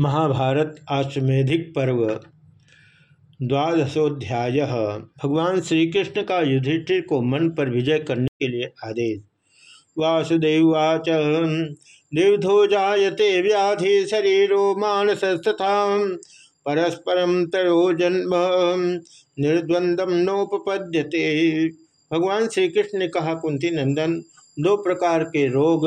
महाभारत आश्वेधिक पर्व। द्वादशोध्याय। भगवान श्री कृष्ण का युधिष्ठिर को मन पर विजय करने के लिए आदेश। वासुदेववाच देवधो जायते व्याधि शरीरो मानसस्तथा। परस्परम तरो जन्म निर्द्वंदम नोपपद्यते। भगवान श्री कृष्ण ने कहा, कुंती नंदन, दो प्रकार के रोग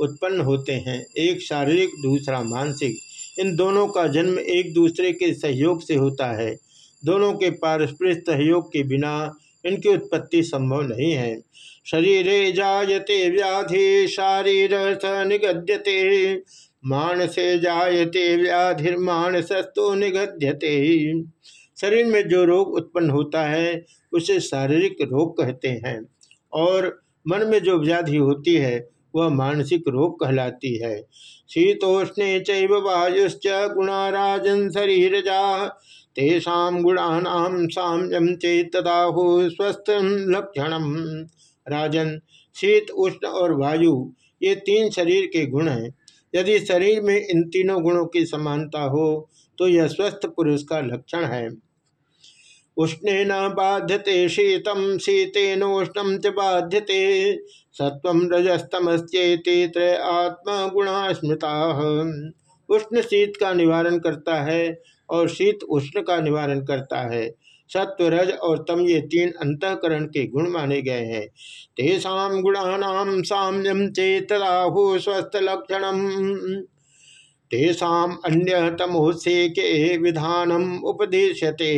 उत्पन्न होते हैं, एक शारीरिक, दूसरा मानसिक। इन दोनों का जन्म एक दूसरे के सहयोग से होता है। दोनों के पारस्परिक सहयोग के बिना इनकी उत्पत्ति संभव नहीं है। शरीरे जायते व्याधि शारीर निगद्यते, मानसे जायते व्याधिर्मानसस्तु निगद्यते। शरीर में जो रोग उत्पन्न होता है, उसे शारीरिक रोग कहते हैं। और मन में जो व्याधि होती है वह मानसिक रोग कहलाती है। शीतोष्णे चैव वायुश्च गुणाराजन शरीरजा। तेषा गुणानाम साम्यम चेतदाहु स्वस्थ लक्षण। राजन, शीत, उष्ण और वायु, ये तीन शरीर के गुण हैं। यदि शरीर में इन तीनों गुणों की समानता हो तो यह स्वस्थ पुरुष का लक्षण है। उष्णेन बाध्यते शीतम शीतेनोष्णम च बाध्यते। सत्व रजस्तमश्चेते त्रय आत्मगुणा स्मृता उष्ण शीत का निवारण करता है और शीत उष्ण का निवारण करता है। सत्व रज और तम ये तीन अंतकरण के गुण माने गए हैं। तेषा गुणानाम साम्यम चेतराहु स्वस्थ लक्षण तेषा अन्य तमोसे के विधानम उपदेशते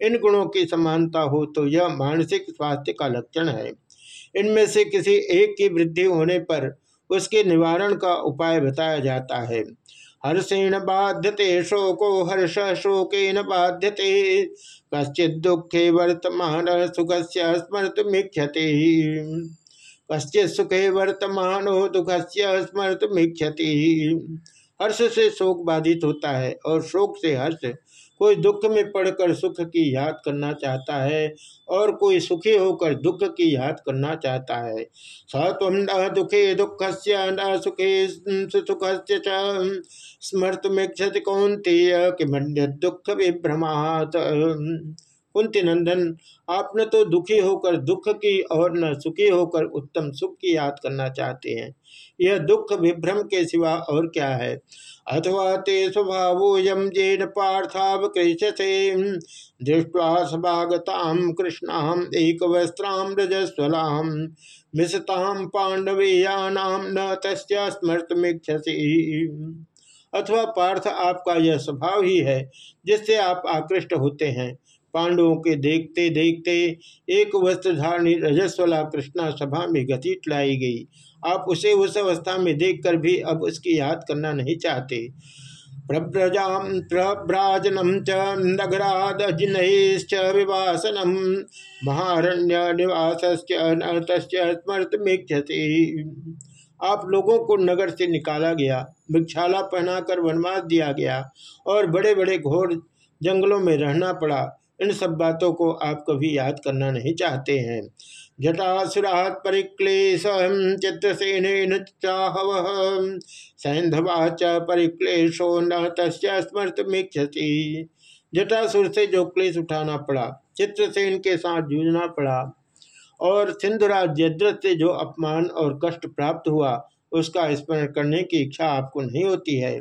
इन गुणों की समानता हो तो यह मानसिक स्वास्थ्य का लक्षण है। इनमें से किसी एक की वृद्धि होने पर उसके निवारण का उपाय बताया जाता है। हर्षेण बाध्यते, शोको हर्ष, शोकेन बाध्यते, कश्चित दुखे वर्तमान सुख से स्मृत मिक्षते कश्चित सुखे वर्तमान दुख से स्मृत मिक्षति हर्ष से शोक बाधित होता है और शोक से हर्ष कोई दुख में पड़कर सुख की याद करना चाहता है और कोई सुखी होकर दुख की याद करना चाहता है। स न दुखे दुख से न सुखे सुख से स्मृत मेक्षति कौंते कि दुख विभ्रमात कुंती नंदन आप न तो दुखी होकर दुख की और न सुखी होकर उत्तम सुख की याद करना चाहते हैं। यह दुख विभ्रम के सिवा और क्या है? अथवा ते स्वभावोयम जेन पार्थावकृष्यसे दृष्ट्वा सभागताम कृष्णाम एक वस्त्राम रजस्वलाम मिशताम पांडवेयानाम न तस्या स्मृतमीक्षसी अथवा पार्थ आपका यह स्वभाव ही है, जिससे आप आकृष्ट होते हैं। पांडवों के देखते देखते एक वस्त्रधारणी रजस्वला कृष्णा सभा में घसीट लाई गई। आप उसे उस अवस्था में देखकर भी अब उसकी याद करना नहीं चाहते। प्रव्रजा प्रभ्राजनम च नगरादजिन्च विवासनम महारण्य निवास स्मृतमीक्षति आप लोगों को नगर से निकाला गया भिक्षाला पहनाकर वनवास दिया गया और बड़े बड़े घोर जंगलों में रहना पड़ा। इन सब बातों को आप कभी याद करना नहीं चाहते हैं। जटासुरात परिक्लेश चित्रसेन चाहव। सैंधवाच परिक्लेशो न जटासुर से जो क्लेश उठाना पड़ा चित्रसेन के साथ जूझना पड़ा, और सिंधुराज जद्रथ से जो अपमान और कष्ट प्राप्त हुआ उसका स्मरण करने की इच्छा आपको नहीं होती है।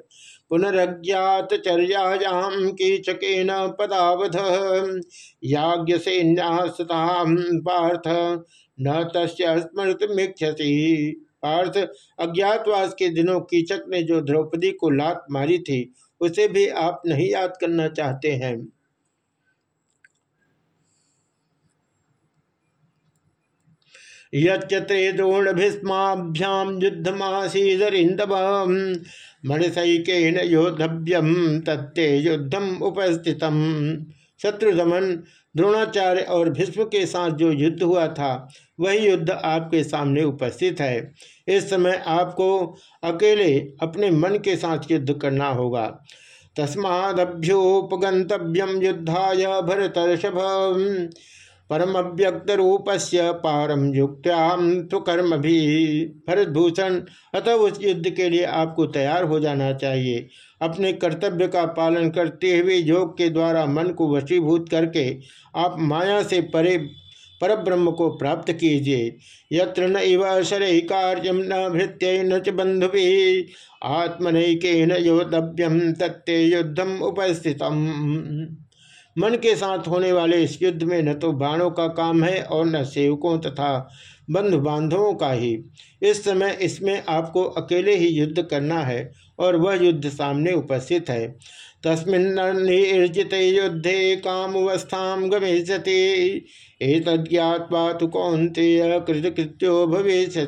पुनरज्ञात चर्यायाम कीचकेन पदावध, याज्ञ से पार्थ, न तस्मृतमीक्षति पार्थ, अज्ञातवास के दिनों कीचक ने जो द्रौपदी को लात मारी थी, उसे भी आप नहीं याद करना चाहते हैं। यत्रे द्रोण भीस्माभ्याम युद्धमासीदरिंदव मणिसैकेन योद्धव्यम तत्ते युद्धम उपस्थित शत्रुदमन, द्रोणाचार्य और भीष्म के साथ जो युद्ध हुआ था, वही युद्ध आपके सामने उपस्थित है। इस समय आपको अकेले अपने मन के साथ युद्ध करना होगा। तस्मादभ्योपगंतव्यम युद्धा भरतर्षभ परम अव्यक्त रूप से पारम युक्त्याम तो कर्म भी। भरतभूषण, अतः उस युद्ध के लिए आपको तैयार हो जाना चाहिए। अपने कर्तव्य का पालन करते हुए योग के द्वारा मन को वशीभूत करके आप माया से परे परब्रह्म को प्राप्त कीजिए। यत्र न शरय कार्यम न भृत्य न च बंधु आत्मनैक न योद्धव्यम तत्ते युद्धम उपस्थितम। मन के साथ होने वाले इस युद्ध में न तो बाणों का काम है और न सेवकों तथा बंधु बांधवों का ही। इस समय इसमें आपको अकेले ही युद्ध करना है और वह युद्ध सामने उपस्थित है। तस्मिन्निर्जित युद्धे कामवस्था गमिष्यति। एतज्ञावा तो कौनते कृतकृत्यो भविष्य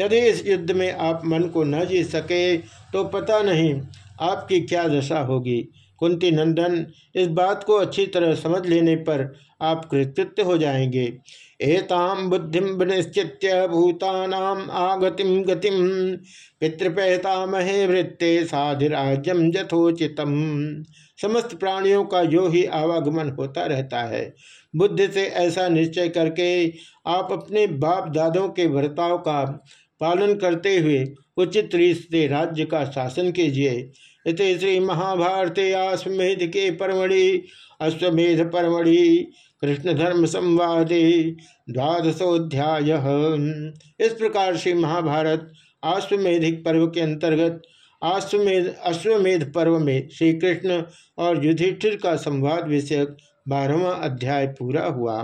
यदि इस युद्ध में आप मन को न जीत सके तो पता नहीं आपकी क्या दशा होगी। कुंती नंदन, इस बात को अच्छी तरह समझ लेने पर आप कृतकृत्य हो जाएँगे। एताम बुद्धि निश्चित भूतानाम आगतिम गतिम पितृपैतामहे वृत्ते साधिराज्यम यथोचितम। समस्त प्राणियों का जो ही आवागमन होता रहता है। बुद्धि से ऐसा निश्चय करके आप अपने बाप दादों के वर्ताव का पालन करते हुए उचित रीत से राज्य का शासन कीजिए। इत श्री महाभारते आश्वेध के परमणि अश्वमेध परमणि कृष्ण धर्म संवादे द्वादशोध्याय इस प्रकार से महाभारत आश्वेधिक पर्व के अंतर्गत आश्वेध अश्वमेध पर्व में श्री कृष्ण और युधिष्ठिर का संवाद विषयक बारहवा अध्याय पूरा हुआ।